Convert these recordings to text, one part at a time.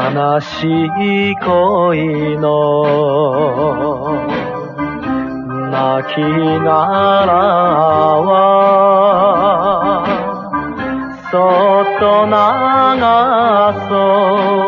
悲しい恋の泣きならはそっと流そう。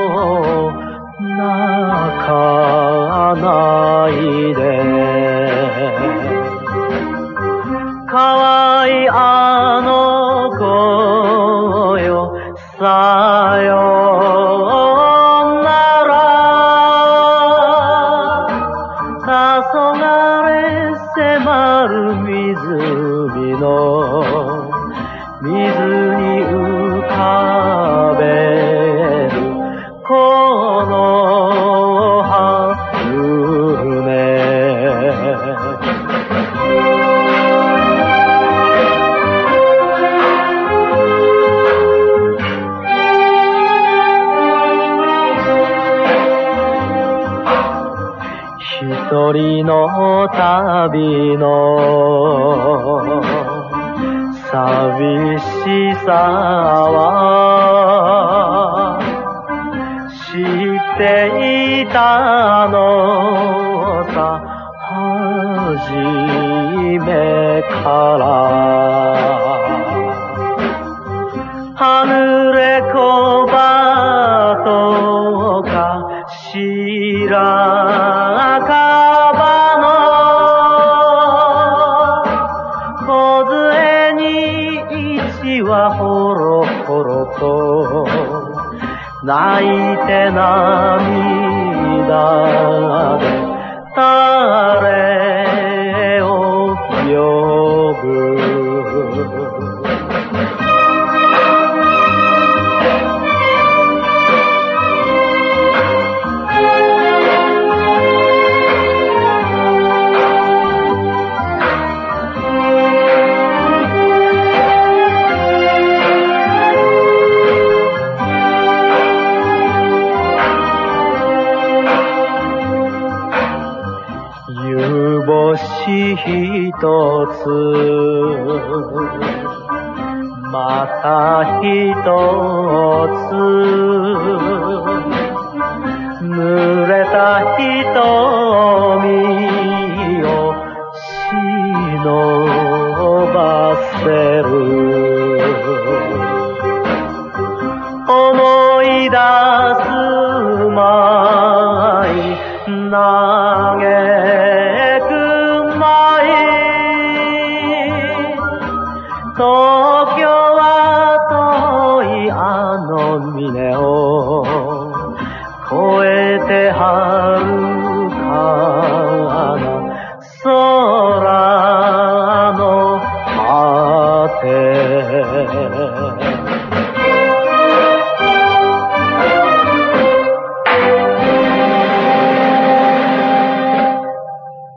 一人の旅の寂しさは知っていたのさ初めから。はほろほろと泣いて涙で垂れ星ひとつまたひとつ濡れた瞳を忍ばせる。思い出